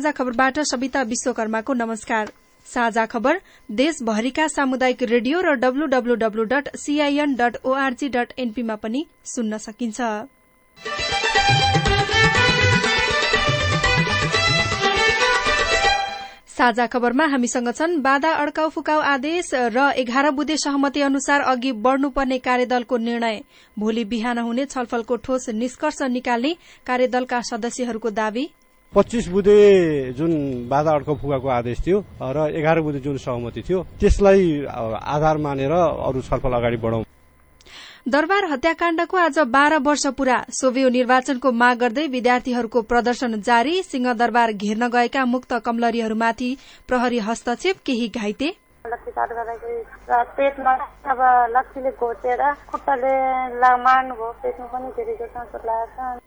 साझा खबरबाट सविता विश्वकर्माको नमस्कार। साझा खबर देशभरिका सामुदायिक रेडियो र डब्लूडब्लूडब्लू dot CIN dot ORG dot एनपीमा पनि सुन्न सकिन्छ। साझा खबरमा हामीसँग छन् बाधा अड्काउ फुकाउ आदेश र एघार बुधे सहमति अनुसार अघि बढ़नुपर्ने कार्यदलको निर्णय। भोलि बिहान हुने छलफलको ठोस निष्कर्ष निकाल्ने कार्यदलका सदस्यहरूको दावी। पच्चिस बुधे जुन बाधा अड्काउ फुकाको आदेश थियो र एघार बुधे जुन सहमति थियो त्यसलाई आधार मानेर अरू छलफल अगाडि बढाउँ। दरबार हत्याकाण्डको आज बाह्र वर्ष पूरा। सोभियो निर्वाचनको माग गर्दै विद्यार्थीहरूको प्रदर्शन जारी। सिंहदरबार घेर्न गएका मुक्त कमलरीहरूमाथि प्रहरी हस्तक्षेप केही घाइते? गर्दाखेरि पेटमा अब लक्ष्मीले घोचेर खुट्टाले मार्नुभयो पेटमा पनि धेरैको चोट लागेको छ।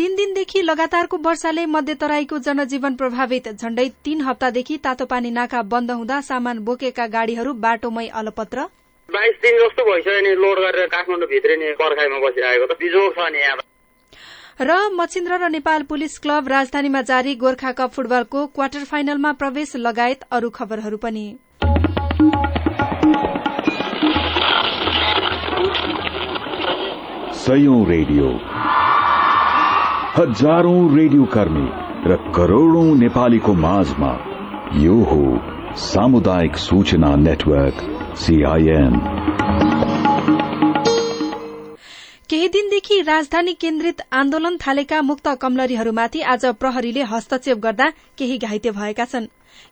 तीन दिनदेखि लगातारको वर्षाले मध्यतराईको जनजीवन प्रभावित। झण्डै तीन हप्तादेखि तातोपानी नाका बन्द हुँदा सामान बोकेका गाड़ीहरू बाटोमै अलपत्र। बाइस दिन जस्तो भइसक्यो नि लोड गरेर काठमाडौँ भित्रिने पर्खाइमा बसिरहेको त। बिजोग छ नि यहाँ र मचिन्द्र र नेपाल पुलिस क्लब राजधानीमा जारी गोर्खा कप फुटबलको क्वार्टर फाइनलमा प्रवेश लगायत अरू खबरहरू पनि। सयौं रेडियो। हजारौं रेडियो कर्मी र करोड़ौं नेपालीको माझमा यो हो सामुदायिक सूचना नेटवर्क सीआईएन केही दिनदेखि राजधानी केन्द्रित आन्दोलन थालेका मुक्त कमलरीहरूमाथि आज प्रहरीले हस्तक्षेप गर्दा केही घाइते भएका छन्।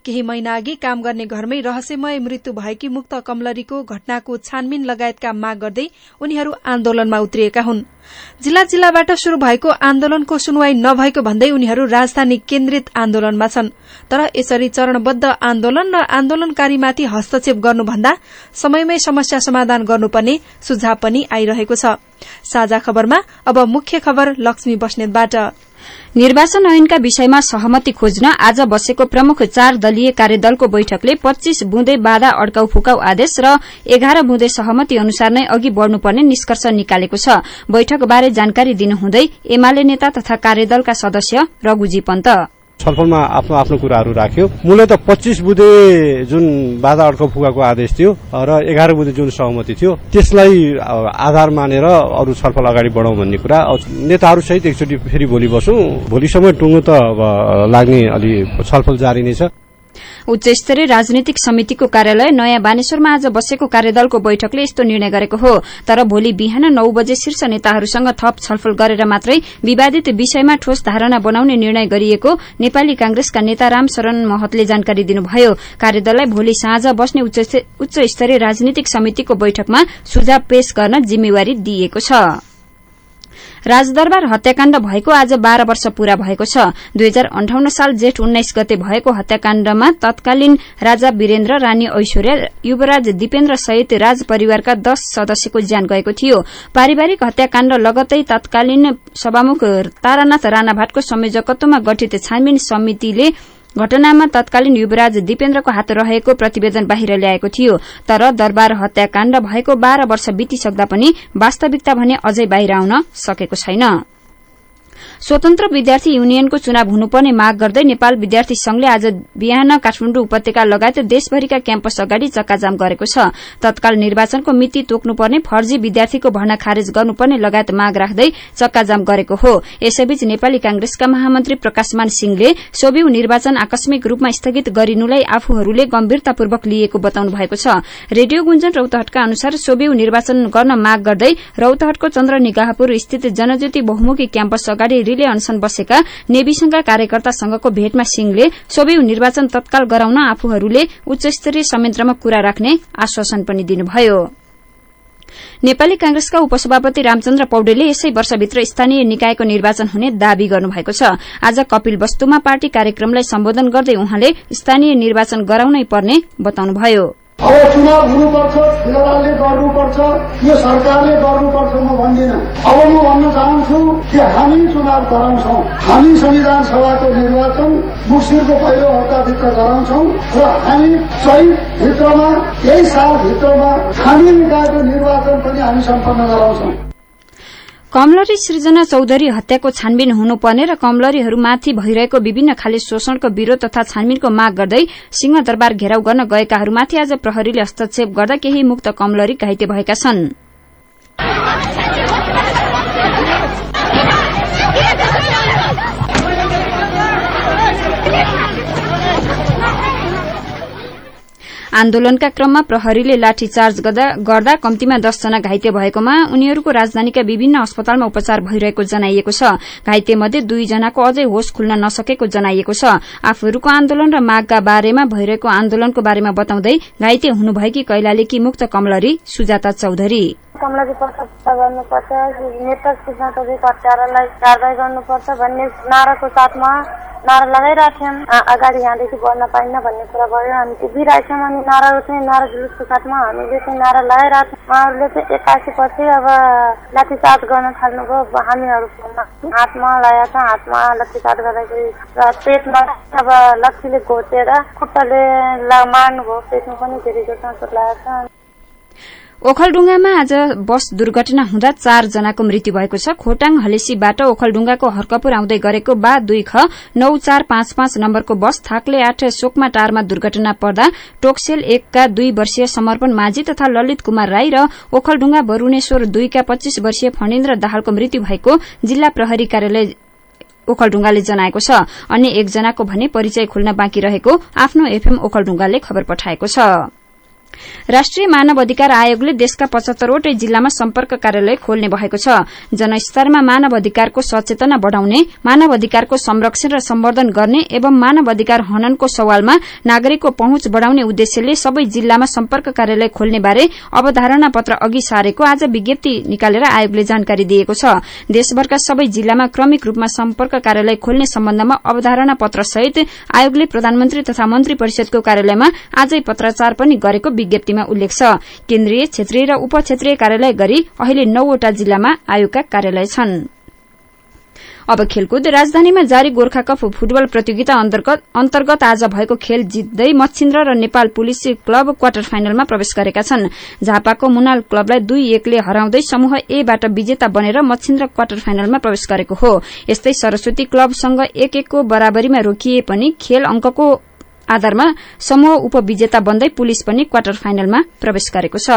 केही महिना अघि काम गर्ने घरमै रहस्यमय मृत्यु भएकी मुक्त कमलरीको घटनाको छानबिन लगायतका माग गर्दै उनीहरू आन्दोलनमा उत्रिएका हुन्। जिल्ला जिल्लाबाट शुरू भएको आन्दोलनको सुनवाई नभएको भन्दै उनीहरू राजधानी केन्द्रित आन्दोलनमा छन्। तर यसरी चरणबद्ध आन्दोलन र आन्दोलनकारीमाथि हस्तक्षेप गर्नुभन्दा समयमै समस्या समाधान गर्नुपर्ने सुझाव पनि आइरहेको छ। साझा खबरमा अब मुख्य खबर लक्ष्मी बस्नेतबाट। निर्वाचन ऐनका विषयमा सहमति खोज्न आज बसेको प्रमुख चार दलीय कार्यदलको बैठकले पच्चीस बुँदे बाधा अड्काउ फुकाउ आदेश र एघार बुँदे सहमति अनुसार नै अघि बढ़नुपर्ने निष्कर्ष निकालेको छ। बैठकबारे जानकारी दिनुहुँदै एमाले नेता तथा कार्यदलका सदस्य रघुजी पन्त। छलफलमा आफ्नो आफ्नो कुराहरू राख्यो। मूलत पच्चिस बुधे जुन बाधा अड्काउ फुकाको आदेश थियो र एघार बुधे जुन सहमति थियो त्यसलाई आधार मानेर अरू छलफल अगाडि बढाउँ भन्ने कुरा। नेताहरूसहित एकचोटि फेरि भोलि बसौँ। भोलिसम्म टुङ्गो त अब लाग्ने अलि छलफल जारी नै छ। उच्च स्तरीय राजनीतिक समितिको कार्यालय नयाँ बानेश्वरमा आज बसेको कार्यदलको बैठकले यस्तो निर्णय गरेको हो। तर भोलि बिहान नौ बजे शीर्ष नेताहरूसँग थप छलफल गरेर मात्रै विवादित विषयमा ठोस धारणा बनाउने निर्णय गरिएको नेपाली कांग्रेसका नेता रामशरण महतले जानकारी दिनुभयो। कार्यदललाई भोलि साँझ बस्ने उच्च स्तरीय राजनीतिक समितिको बैठकमा सुझाव पेश गर्न जिम्मेवारी दिइएको छ। राजदरबार हत्याकाण्ड भएको आज बाह्र वर्ष पूरा भएको छ। दुई हजार अन्ठाउन्न साल जेठ उन्नाइस गते भएको हत्याकाण्डमा तत्कालीन राजा वीरेन्द्र रानी ऐश्वर्या युवराज दिपेन्द्र सहित राज परिवारका दश सदस्यको ज्यान गएको थियो। पारिवारिक हत्याकाण्ड लगत्तै तत्कालीन सभामुख तारानाथ राणाभाटको संयोजकत्वमा गठित छानबिन समितिले घटनामा तत्कालीन युवराज दिपेन्द्रको हात रहेको प्रतिवेदन बाहिर ल्याएको थियो तर दरबार हत्याकाण्ड भएको बाह्र वर्ष बितिसक्दा पनि वास्तविकता भने अझै बाहिर आउन सकेको छैन। स्वतन्त्र विद्यार्थी युनियनको चुनाव हुनुपर्ने माग गर्दै नेपाल विद्यार्थी संघले आज बिहान काठमाडौँ उपत्यका लगायत देशभरिका क्याम्पस अगाडि चक्काजाम गरेको छ। तत्काल निर्वाचनको मिति तोक्नुपर्ने फर्जी विद्यार्थीको भर्ना खारेज गर्नुपर्ने लगायत माग राख्दै चक्काजाम गरेको हो। यसैबीच नेपाली कांग्रेसका महामन्त्री प्रकाशमान सिंहले सोभिउ निर्वाचन आकस्मिक रूपमा स्थगित गरिनुलाई आफूहरूले गम्भीरतापूर्वक लिएको बताउनु भएको छ। रेडियो गुञ्जन रौतहटका अनुसार सोभिउ निर्वाचन गर्न माग गर्दै रौतहटको चन्द्र निगाहपुर स्थित जनज्योति बहुमुखी क्याम्पस अगाडि रिले अनसन बसेका नेविसंघका कार्यकर्तासँगको भेटमा सिंहले सोभिउ निर्वाचन तत्काल गराउन आफूहरूले उच्च स्तरीय संयन्त्रमा कुरा राख्ने आश्वासन पनि दिनुभयो। नेपाली कांग्रेसका उपसभापति रामचन्द्र पौडेलले यसै वर्षभित्र स्थानीय निकायको निर्वाचन हुने दावी गर्नुभएको छ। आज कपिल वस्तुमा पार्टी कार्यक्रमलाई सम्बोधन गर्दै उहाँले स्थानीय निर्वाचन गराउनै पर्ने बताउनुभयो। अब चुनाव हुनुपर्छ फेडरलले गर्नुपर्छ यो सरकारले गर्नुपर्छ म भन्दिनँ। अब म भन्न चाहन्छु कि हामी चुनाव गराउँछौ हामी संविधान सभाको निर्वाचन मुक्सिरको पहिलो हप्ताभित्र गराउँछौ र हामी चैत भित्रमा यही सालभित्रमा हामी निकायको निर्वाचन पनि हामी सम्पन्न गराउँछौ। कमलरी सृजना चौधरी हत्याको छानबिन हुनुपर्ने र कमलरीहरूमाथि भइरहेको विभिन्न खाले शोषणको विरोध तथा छानबिनको माग गर्दै सिंहदरबार घेराउ गर्न गएकाहरूमाथि आज प्रहरीले हस्तक्षेप गर्दा केही मुक्त कमलरी घाइते भएका छन्। आन्दोलनका क्रममा प्रहरीले लाठीचार्ज गर्दा कम्तीमा दसजना घाइते भएकोमा उनीहरूको राजधानीका विभिन्न अस्पतालमा उपचार भइरहेको जनाइएको छ। घाइते मध्ये दुईजनाको अझै होस खुल्न नसकेको जनाइएको छ। आफूहरूको आन्दोलन र मागका बारेमा भइरहेको आन्दोलनको बारेमा बताउँदै घाइते हुनुभएकी कैलालीकी मुक्त कमलरी सुजाता चौधरी। कमलाजी प्रशस्त गर्नुपर्छ नेता कृष्ण हत्यारालाई कारवाही गर्नुपर्छ भन्ने नाराको साथमा नारा लगाइरहेको थियौँ अगाडि यहाँदेखि बढ्न पाइन्न भन्ने कुरा भयो। हामी उभिरहेको थियौँ अनि नाराहरू चाहिँ नारा जुलुसको साथमा हामीले चाहिँ नारा लगाइरहेको थियौँ उहाँहरूले चाहिँ एक्कासी पछि अब लाठीचार्ज गर्न थाल्नुभयो। हामीहरू हातमा लगाएको छ। हातमा लाठीचार्ज गर्दाखेरि र पेटमा अब लक्ष्मीले घोचेर खुट्टाले मार्नुभयो। पेटमा पनि धेरै चोट लागेको छ। ओखलडुङ्गामा आज बस दुर्घटना हुँदा चारजनाको मृत्यु भएको छ। खोटाङ हलेसीबाट ओखलडुङ्गाको हर्कपुर आउँदै गरेको बा दुई ख नौ चार पाँच पाँच नम्बरको बस थाक्ले आठ सोकमा टारमा दुर्घटना पर्दा टोक्सेल एकका दुई वर्षीय समर्पण माझी तथा ललित कुमार राई र ओखलडुङ्गा वरूणेश्वर दुईका पच्चीस वर्षीय फणेन्द्र दाहालको मृत्यु भएको जिल्ला प्रहरी कार्यालय ओखलडुङ्गाले जनाएको छ। अन्य एकजनाको भने परिचय खुल्न बाँकी रहेको आफ्नो एफएम ओखलडुङ्गाले खबर पठाएको छ। राष्ट्रिय मानव अधिकार आयोगले देशका पचहत्तरवटै जिल्लामा सम्पर्क कार्यालय खोल्ने भएको छ। जनस्तरमा मानव अधिकारको सचेतना बढ़ाउने मानव अधिकारको संरक्षण र सम्वर्धन गर्ने एवं मानव अधिकार हननको सवालमा नागरिकको पहुँच बढ़ाउने उद्देश्यले सबै जिल्लामा सम्पर्क कार्यालय खोल्ने बारे अवधारणा पत्र अघि सारेको आज विज्ञप्ति निकालेर आयोगले जानकारी दिएको छ। देशभरका सबै जिल्लामा क्रमिक रूपमा सम्पर्क कार्यालय खोल्ने सम्बन्धमा अवधारणा पत्र सहित आयोगले प्रधानमन्त्री तथा मन्त्री परिषदको कार्यालयमा आजै पत्राचार पनि गरेको विज्ञप्तिमा उल्लेख छ। केन्द्रीय क्षेत्रीय र उप क्षेत्रीय कार्यालय गरी अहिले नौवटा जिल्लामा आयोगका कार्यालय छन्। अब खेलकुद राजधानीमा जारी गोर्खा कप फुटबल प्रतियोगिता अन्तर्गत आज भएको खेल जित्दै मच्छिन्द्र र नेपाल पुलिस क्लब क्वार्टर फाइनलमा प्रवेश गरेका छन्। झापाको मुनाल क्लबलाई दुई एकले हराउँदै समूह ए बाट विजेता बनेर मच्छिन्द्र क्वार्टर फाइनलमा प्रवेश गरेको हो। यस्तै सरस्वती क्लबसँग एक एकको बराबरीमा रोकिए पनि खेल अंकको आधारमा समूह उपविजेता बन्दै पुलिस पनि क्वार्टर फाइनलमा प्रवेश गरेको छ।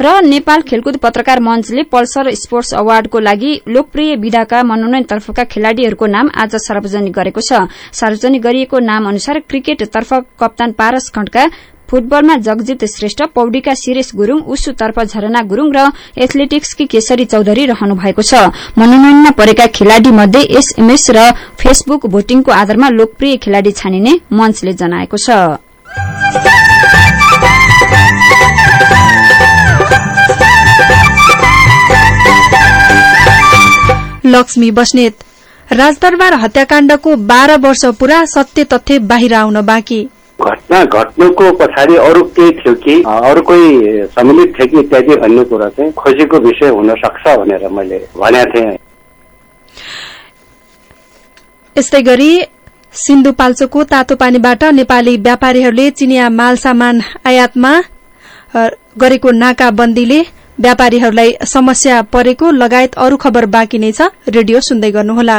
र नेपाल खेलकुद पत्रकार मञ्चले पल्सर स्पोर्ट्स अवार्डको लागि लोकप्रिय विधाका मनोनयनतर्फका खेलाड़ीहरूको नाम आज सार्वजनिक गरेको छ। सार्वजनिक गरिएको नाम अनुसार क्रिकेटतर्फ कप्तान पारस खण्डका फुटबलमा जगजित श्रेष्ठ पौडीका शिरेश गुरूङ उसुतर्फ झरना गुरूङ र एथलेटिक्सकी केशरी चौधरी रहनु भएको छ। मनोनयनमा परेका खेलाड़ी मध्ये एसएमएस र फेसबुक भोटिङको आधारमा लोकप्रिय खेलाड़ी छानिने मञ्चले जनाएको छ। लक्ष्मी बस्नेत। राजदरबार हत्याकाण्डको बाह्र वर्ष पुरा सत्य तथ्य बाहिर आउन बाँकी। घटना घट्नुको पछाडि अरू केही थियो कि? अरू कोही सम्मिलित थियो कि इत्यादि भन्ने कुरा चाहिँ खोजीको विषय हुन सक्छ भनेर मैले भनेको थिएँ। यस्तै गरी सिन्धुपाल्चोको तातो पानीबाट नेपाली व्यापारीहरूले चिनिया माल सामान आयातमा गरेको नाकाबन्दीले व्यापारीहरूलाई समस्या परेको लगायत अरू खबर बाँकी नै छ। रेडियो सुन्दै गर्नुहोला।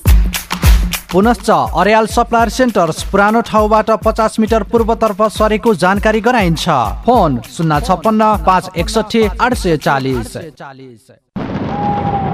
पुनश्च अर्याल सप्लायर सेन्टर्स पुरानो ठाउँबाट पचास मिटर पूर्वतर्फ सरेको जानकारी गराइन्छ। फोन शून्य छप्पन्न पाँच एकसठी आठ सय चालिस।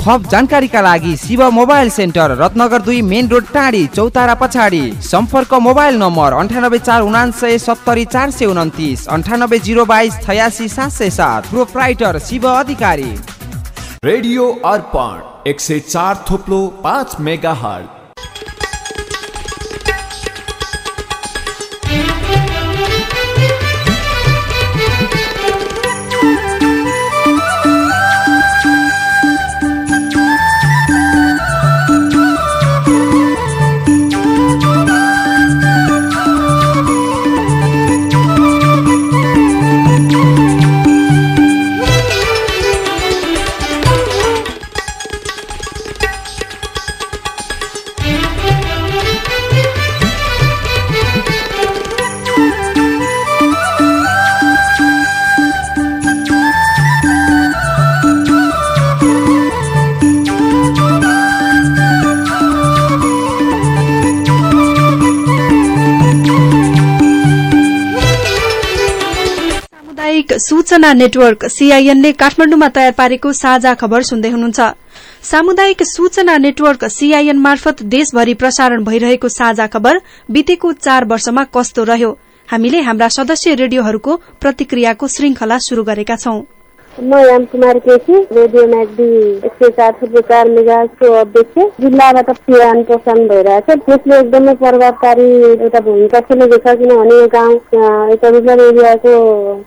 थप जानकारीका लागि शिव मोबाइल सेन्टर रत्नगर दुई मेन रोड टाढी चौतारा पछाडि। सम्पर्क मोबाइल नम्बर अन्ठानब्बे चार उनासय सत्तरी चार सय उन्तिस अन्ठानब्बे जिरो बाइस छयासी सात सय सात प्रोप्राइटर शिव अधिकारी। रेडियो अर्पण एक सय चार थोप्लो पाँच मेगा हट सामुदायिक सूचना नेटवर्क सीआईएनले काठमाडौँमा तयार पारेको साझा खबर सुन्दै हुनुहुन्छ। सामुदायिक सूचना नेटवर्क सीआईएन मार्फत देशभरि प्रसारण भइरहेको साझा खबर बितेको चार वर्षमा कस्तो रह्यो? हामीले हाम्रा सदस्य रेडियोहरूको प्रतिक्रियाको श्रृंखला शुरू गरेका छौं। म याम कुमार केसी रेडियो म्याग्दी एक सय चार थुप्रो चार मेगाको अध्यक्ष जिल्लाबाट सियान प्रसारण भइरहेछ त्यसले एकदमै प्रभावकारी एउटा भूमिका खेलेको छ किनभने यो गाउँ यता रुरल एरियाको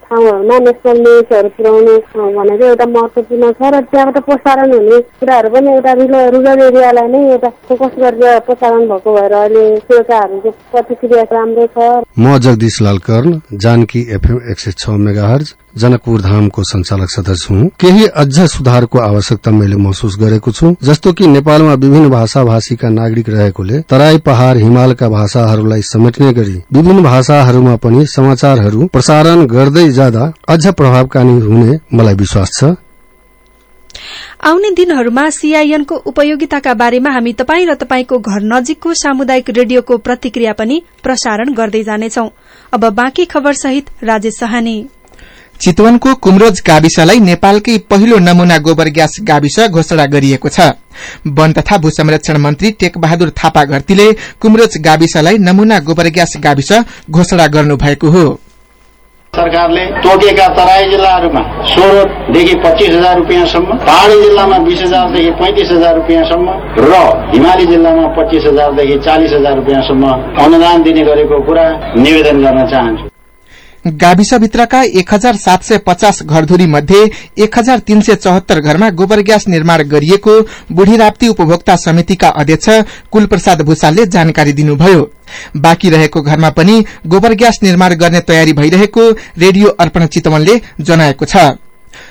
ठाउँहरूमा नेसनल न्युजहरू पुर्याउनु भनेको एउटा महत्वपूर्ण छ र त्यहाँबाट प्रसारण हुने कुराहरू पनि एउटा रुरल एरियालाई नै एउटा फोकस गरेर प्रसारण भएको भएर अहिले श्रोताहरूको प्रतिक्रिया राम्रो छ म जगदीश लाल कर्ण जानकी एफएम एक सय छ मेगा जनकपुर धामको संचालक सदस्य हुँ केही अझ सुधारको आवश्यकता मैले महसुस गरेको छु जस्तो कि नेपालमा विभिन्न भाषा भाषीका नागरिक रहेकोले तराई पहाड़ हिमालका भाषाहरूलाई समेट्ने गरी विभिन्न भाषाहरूमा पनि समाचारहरू प्रसारण गर्दै जाँदा अझ प्रभावकारी हुने मलाई विश्वास छ। आउने दिनहरूमा सीआईएनको उपयोगिताका बारेमा हामी तपाई र तपाईको घर नजिकको सामुदायिक रेडियोको प्रतिक्रिया पनि प्रसारण गर्दै जानेछौ। अब बाँकी खबर सहित राजेश सहानी। चितवनको कुमरोज गाविसलाई नेपालकै पहिलो नमूना गोबर ग्यास गाविस घोषणा गरिएको छ। वन तथा भू संरक्षण मन्त्री टेक बहादुर थापा घरतीले कुमरोज गाविसलाई नमूना गोबर ग्यास गाविस घोषणा गर्नुभएको हो। सरकारले तोकेका तराई जिल्लाहरूमा सोह्रदेखि पच्चिस हजार रुपियाँसम्म पहाड़ी जिल्लामा बिस हजारदेखि पैंतिस हजार रुपियाँसम्म र हिमाली जिल्लामा पच्चिस हजारदेखि चालिस हजार रुपियाँसम्म अनुदान दिने गरेको कुरा निवेदन गर्न चाहन्छु। गाविसभित्रका एक हजार सात सय पचास घरधुरी मध्ये एक हजार तीन सय चौहत्तर घरमा गोबर ग्यास निर्माण गरिएको बुढ़ी राप्ती उपभोक्ता समितिका अध्यक्ष कुलप्रसाद भूषालले जानकारी दिनुभयो। बाँकी रहेको घरमा पनि गोबर ग्यास निर्माण गर्ने तयारी भइरहेको रेडियो अर्पण चितवनले जनाएको छ।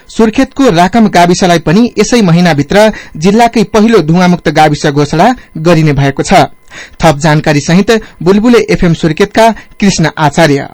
सुर्खेतको राकम गाविसलाई पनि यसै महिनाभित्र जिल्लाकै पहिलो धुवामुक्त गाविस घोषणा गरिने भएको छ। थप जानकारी सहित बुलबुले एफएम सुर्खेतका कृष्ण आचार्य।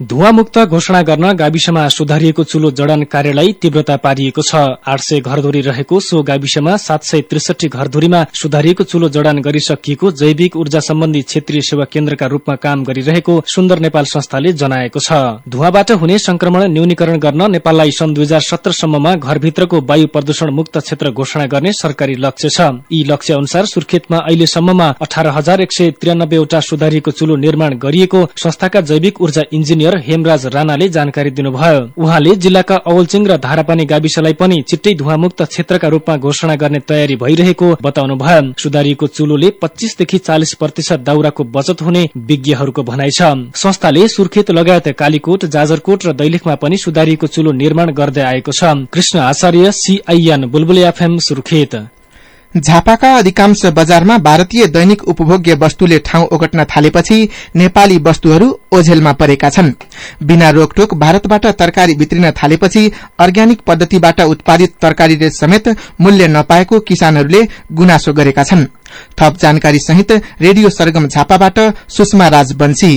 धुवामुक्त घोषणा गर्न गाविसमा सुधारिएको चुलो जडान कार्यलाई तीव्रता पारिएको छ। आठ सय घरधुरी रहेको सो गाविसमा सात सय त्रिसठी घरधुरीमा सुधारिएको चुलो जडान गरिसकिएको जैविक ऊर्जा सम्बन्धी क्षेत्रीय सेवा केन्द्रका रूपमा काम गरिरहेको सुन्दर नेपाल संस्थाले जनाएको छ। धुवाबाट हुने संक्रमण न्यूनीकरण गर्न नेपाललाई सन् दुई हजार सत्रसम्ममा घरभित्रको वायु प्रदूषण मुक्त क्षेत्र घोषणा गर्ने सरकारी लक्ष्य छ। यी लक्ष्य अनुसार सुर्खेतमा अहिलेसम्ममा अठार हजार एक सुधारिएको चुलो निर्माण गरिएको संस्थाका जैविक ऊर्जा इन्जिनियर हेमराज राणाले जानकारी दिनुभयो। उहाँले जिल्लाका अवलचिङ र धारापानी गाविसलाई पनि चिट्टै धुवामुक्त क्षेत्रका रूपमा घोषणा गर्ने तयारी भइरहेको बताउनुभयो। सुधारिएको चुलोले पच्चीसदेखि चालिस प्रतिशत दाउराको बचत हुने विज्ञहरूको भनाइ छ। संस्थाले सुर्खेत लगायत कालीकोट जाजरकोट र दैलेखमा पनि सुधारिएको चुलो निर्माण गर्दै आएको छ। Krishna Acharya CIN Bulbule FM Surkhet. झापाका अधिकांश बजारमा भारतीय दैनिक उपभोग्य वस्तुले ठाउँ ओगट्न थालेपछि नेपाली वस्तुहरू ओझेलमा परेका छन्। बिना रोकटोक भारतबाट तरकारी भित्रिन थालेपछि अर्ग्यानिक पद्धतिबाट उत्पादित तरकारीले समेत मूल्य नपाएको किसानहरूले गुनासो गरेका छन्। थप जानकारी सहित रेडियो सरगम झापाबाट सुषमा राज बन्सी।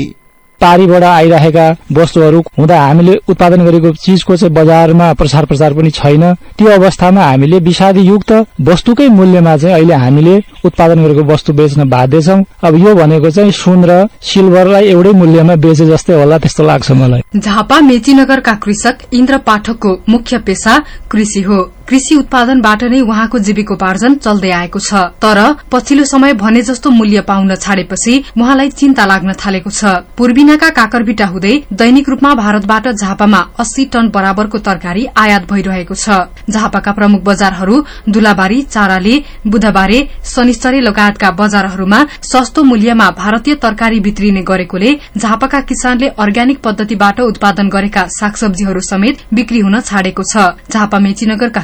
पारीबाट आइरहेका वस्तुहरू हुँदा हामीले उत्पादन गरेको चिजको चाहिँ बजारमा प्रसार प्रचार पनि छैन। त्यो अवस्थामा हामीले विषादी युक्त वस्तुकै मूल्यमा चाहिँ अहिले हामीले उत्पादन गरेको वस्तु बेच्न बाध्य छौं। अब यो भनेको चाहिँ सुन र सिल्भरलाई एउटै मूल्यमा बेचे जस्तै होला त्यस्तो लाग्छ मलाई। झापा मेचीनगरका कृषक इन्द्र पाठकको मुख्य पेसा कृषि हो। कृषि उत्पादनबाट नै उहाँको जीविकोपार्जन चल्दै आएको छ। तर पछिल्लो समय भने जस्तो मूल्य पाउन छाडेपछि उहाँलाई चिन्ता लाग्न थालेको छ। पूर्विनाका काकरभिटा हुँदै दैनिक रूपमा भारतबाट झापामा अस्सी टन बराबरको तरकारी आयात भइरहेको छ। झापाका प्रमुख बजारहरू दुलाबारी चाराले बुधबारे शनिश्चरी लगायतका बजारहरूमा सस्तो मूल्यमा भारतीय तरकारी बित्रिने गरेकोले झापाका किसानले अर्ग्यानिक पद्धतिबाट उत्पादन गरेका सागसब्जीहरू समेत बिक्री हुन छाडेको छ। झापा मेचीनगरका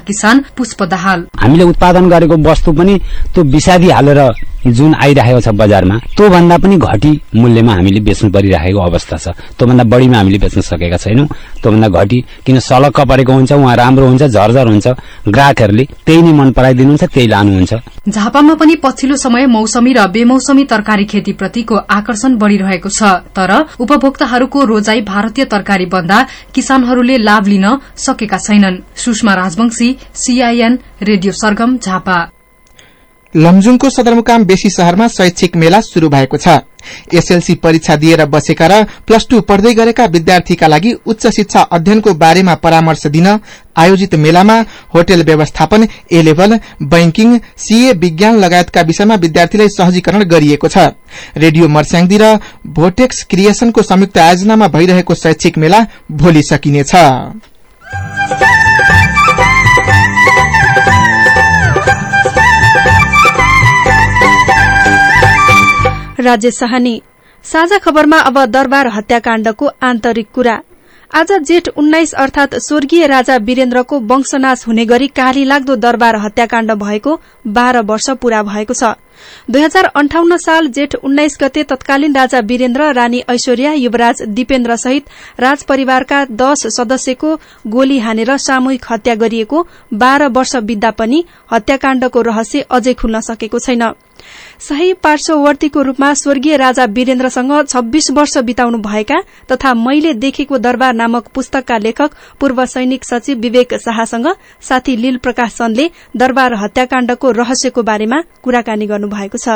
पुष्प दाहाल। हामीले उत्पादन गरेको वस्तु पनि त्यो विषादी हालेर जुन आइरहेको छ बजारमा त्यो भन्दा पनि घटी मूल्यमा हामीले बेच्नु परिरहेको अवस्था छ। त्योभन्दा बढ़ीमा हामीले बेच्न सकेका छैनौं। त्योभन्दा घटी किन सलक्क परेको हुन्छ उहाँ राम्रो हुन्छ झरझर हुन्छ। ग्राहकहरूले त्यही नै मन पराइदिनुहुन्छ त्यही लानुहुन्छ। झापामा पनि पछिल्लो समय मौसमी र बेमौसमी तरकारी खेती प्रतिको आकर्षण बढ़िरहेको छ। तर उपभोक्ताहरूको रोजाई भारतीय तरकारी भन्दा किसानहरूले लाभ लिन सकेका छैनन्। Sushma Rajbanshi CIN radio Sargam Jhapa. लमजुङको सदरमुकाम बेसी शहरमा शैक्षिक मेला शुरू भएको छ। एसएलसी परीक्षा दिएर बसेका र प्लस टू पढ़दै गरेका विद्यार्थीका लागि उच्च शिक्षा अध्ययनको बारेमा परामर्श दिन आयोजित मेलामा होटल व्यवस्थापन ए लेभल बैंकिङ सीए विज्ञान लगायतका विषयमा विद्यार्थीलाई सहजीकरण गरिएको छ। रेडियो मर्स्याङदी र भोटेक्स क्रिएशनको संयुक्त आयोजनामा भइरहेको शैक्षिक मेला भोलि सकिनेछ। राज्य सहानी। साझा खबरमा अब दरबार हत्याकाण्डको आन्तरिक कुरा। आज जेठ उन्नाइस अर्थात स्वर्गीय राजा वीरेन्द्रको वंशनाश हुने गरी काली लाग्दो दरबार हत्याकाण्ड भएको बाह्र वर्ष पूरा भएको छ। दुई हजार अन्ठाउन्न साल जेठ उन्नाइस गते तत्कालीन राजा वीरेन्द्र रानी ऐश्वर्या युवराज दिपेन्द्र सहित राज परिवारका दश सदस्यको गोली हानेर सामूहिक हत्या गरिएको बाह्र वर्ष बित्दा पनि हत्याकाण्डको रहस्य अझै खुल्न सकेको छैन। सही पार्श्ववर्तीको रूपमा स्वर्गीय राजा वीरेन्द्रसँग छब्बीस वर्ष बिताउनु भएका तथा मैले देखेको दरबार नामक पुस्तकका लेखक पूर्व सैनिक सचिव विवेक शाहसँग साथी लील प्रकाश चन्दले दरबार हत्याकाण्डको रहस्यको बारेमा कुराकानी गर्नु भएको छ।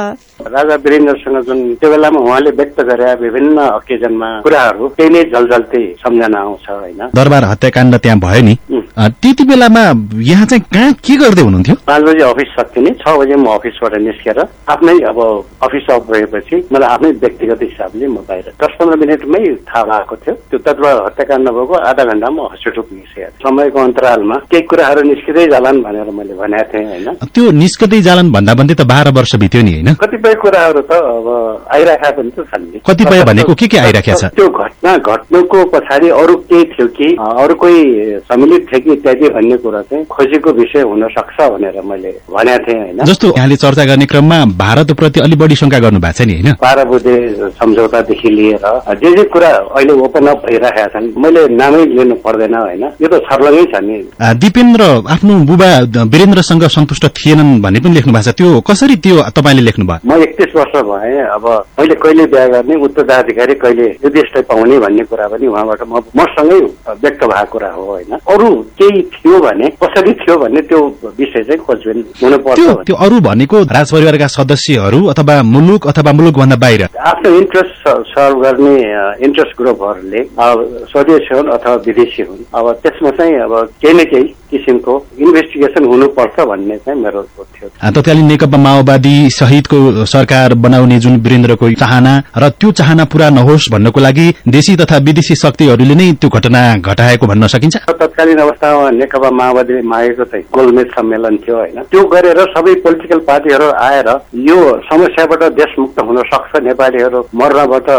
राजा वीरेन्द्रसँग जुन त्यो बेलामा उहाँले व्यक्त गरे विभिन्न अकेजनमा कुराहरू त्यही नै झलझल्ते सम्झना आउँछ होइन? दरबार हत्याकाण्ड त्यहाँ भयो नि। त्यति बेलामा यहाँ चाहिँ कहाँ के गर्दै हुनुहुन्थ्यो? पाँच बजे अफिस सकिने छ बजे म अफिसबाट निस्केर आफ्नै अब अफिस अफ गएपछि मलाई आफ्नै व्यक्तिगत हिसाबले म बाहिर दस पन्ध्र मिनटमै थाहा भएको थियो। त्यो तत्व हत्याकाण्ड भएको आधा घण्टामा हस्पिटल पुगिसकेको समयको अन्तरालमा केही कुराहरू निस्किँदै जालान् भनेर मैले भनेको थिएँ होइन। त्यो निस्कँदै जालान् भन्दा भन्दै त बाह्र वर्ष बित्यो नि होइन? कतिपय कुराहरू त अब आइराखेका पनि त छन् कतिपय भनेको के के आइराखेको छ? त्यो घटना घट्नुको पछाडि अरू केही थियो कि अरू कोही सम्मिलित थियो कि इत्यादि भन्ने कुरा चाहिँ खोजेको विषय हुन सक्छ भनेर मैले भनेको थिएँ होइन। जस्तो यहाँले चर्चा गर्ने क्रममा भारतप्रति अलि बढी शंका गर्नु भएको छ नि होइन? बाह्र बुधे सम्झौतादेखि लिएर जे जे कुरा अहिले ओपन अप भइरहेका छन् मैले नामै लिनु पर्दैन होइन? यो त सर्लङै छ नि। दिपेन्द्र आफ्नो बुबा वीरेन्द्रसँग सन्तुष्ट थिएनन् भन्ने पनि लेख्नु भएको छ। त्यो कसरी त्यो तपाईँले लेख्नु भयो म एकतिस वर्ष भएँ अब मैले कहिले बिहा गर्ने उत्तराधिकारी कहिले यो देशलाई पाउने भन्ने कुरा पनि उहाँबाट म मसँगै व्यक्त भएको कुरा हो होइन? अरू केही थियो भने कसरी थियो भन्ने त्यो विषय चाहिँ खोजबिन हुनुपर्छ त्यो अरू भनेको राज परिवारका सदस्यहरू अथवा मुलुक अथवा मुलुक भन्दा बाहिर? आफ्नो इन्ट्रेस्ट सर्भ गर्ने इन्ट्रेस्ट ग्रुपहरूले स्वदेशी हुन् अथवा विदेशी हुन्। अब त्यसमा चाहिँ अब केही न केही किसिमको इन्भेस्टिगेसन हुनुपर्छ भन्ने चाहिँ मेरो थियो तत्कालीन नेकपा माओवादी सहितको सरकार बनाउने जुन वीरेन्द्रको चाहना र त्यो चाहना पूरा नहोस् भन्नको लागि देशी तथा विदेशी शक्तिहरूले नै त्यो घटना घटाएको भन्न सकिन्छ? तत्कालीन अवस्था अवस्थामा नेकपा माओवादीले मागेको चाहिँ गोलमेज सम्मेलन थियो होइन। त्यो गरेर सबै पोलिटिकल पार्टीहरू आएर यो समस्याबाट देशमुक्त हुन सक्छ नेपालीहरू मर्नबाट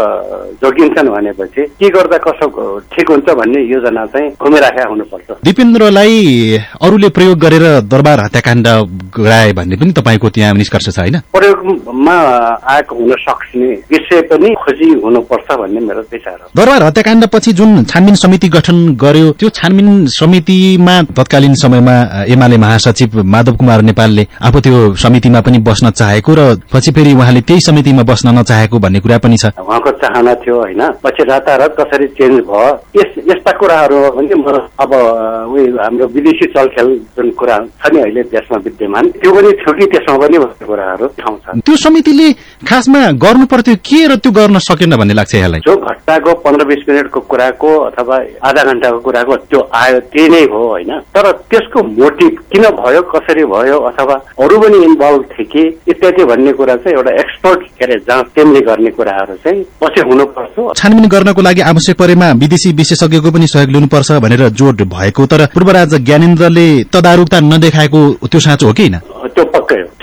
जोगिन्छन् भनेपछि के गर्दा कसो ठिक हुन्छ भन्ने योजना चाहिँ घुमिराखेका हुनुपर्छ। दिपेन्द्रलाई अरूले प्रयोग गरेर दरबार हत्याकाण्ड गराए भन्ने पनि तपाईँको त्यहाँ निष्कर्ष छ होइन? प्रयोगमा आएको हुन सक्ने विषय पनि खोजी हुनुपर्छ भन्ने मेरो विचार हो। दरबार हत्याकाण्ड पछि जुन छानबिन समिति गठन गर्यो त्यो छानबिन समितिमा तत्कालीन समयमा एमाले महासचिव माधव कुमार नेपालले आफू त्यो समितिमा पनि बस्न चाहेको र पछि फेरि उहाँले त्यही समितिमा बस्न नचाहेको भन्ने कुरा पनि छ। उहाँको चाहना थियो होइन। पछि रातारात कसरी चेन्ज भयो? यस यस्ता कुराहरू हो भने म अब उयो हाम्रो विदेशी चलखेल जुन कुरा छ नि अहिले देशमा विद्यमान त्यो पनि थियो कि त्यसमा पनि भएको कुराहरू ठाउँ छ। त्यो समितिले खासमा गर्नु पर्थ्यो के र त्यो गर्न सकेन भन्ने लाग्छ यहाँलाई? जो घटनाको पन्ध्र बिस मिनटको कुराको अथवा आधा घण्टाको कुराको त्यो आयो त्यही नै हो होइन। तर त्यसको मोटिभ किन भयो कसरी भयो अथवा अरू पनि इन्भल्भ थिए कि इत्यादि भन्ने कुरा चाहिँ एउटा एक्सपर्ट के अरे जाँच टिमले गर्ने कुराहरू चाहिँ पछि हुनुपर्छ। छानबिन गर्नको लागि आवश्यक परेमा विदेशी विशेषज्ञको पनि सहयोग लिनुपर्छ भनेर जोड भएको तर पूर्वराज ज्ञानेन्द्रले तदारुकता नदेखाएको त्यो साँचो हो कि होइन?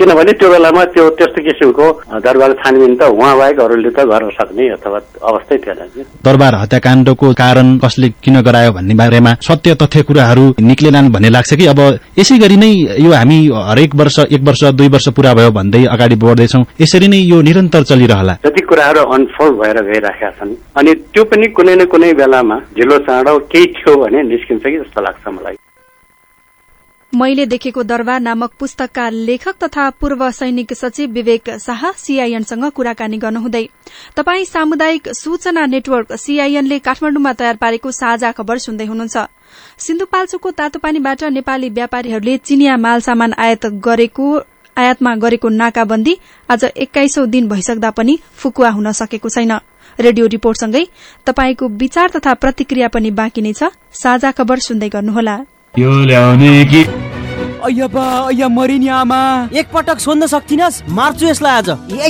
किनभने त्यो बेलामा त्यो त्यस्तो किसिमको दरबार छानबिन त उहाँ बाहेक अरूले त गर्न सक्ने अथवा अवस्थै थिएन दरबार हत्याकाण्डको कारण कसले किन गरायो भन्ने बारेमा सत्य तथ्य कुराहरू निक्लेनन् भन्ने लाग्छ कि? अब यसै गरी नै यो हामी हरेक वर्ष एक वर्ष दुई वर्ष पूरा भयो भन्दै अगाडि बढ्दैछौ। यसरी नै यो निरन्तर चलिरहला। जति कुराहरू अनफोल्ड भएर गइराखेका छन् अनि त्यो पनि कुनै न कुनै बेलामा ढिलो चाँडो केही थियो भने निस्किन्छ कि जस्तो लाग्छ मलाई। मैले देखेको दरबार नामक पुस्तकका लेखक तथा पूर्व सैनिक सचिव विवेक शाह सीआईएनसँग कुराकानी गर्नुहुँदै तपाई सामुदायिक सूचना नेटवर्क सीआईएनले काठमाडौँमा तयार पारेको साझा खबर सुन्दै हुनुहुन्छ। सिन्धुपाल्चोकको तातोपानीबाट नेपाली व्यापारीहरूले चिनिया माल सामान आयात गरेको आयातमा गरेको नाकाबन्दी आज एक्काइसौं दिन भइसक्दा पनि फुकुवा हुन सकेको छैन। रेडियो रिपोर्टसँगै तपाईँको विचार तथा प्रतिक्रिया पनि बाँकी नै छ। साझा खबर सुन्दै गर्नुहोला। अय्या बा अय्या एक पटक एकपटक सोध्न सक्थिन मार्छु यसलाई आज। ए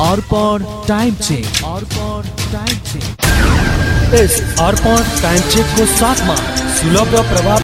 Arpan time check. Arpan time check. Arpan time साथमा सुलभ प्रभाव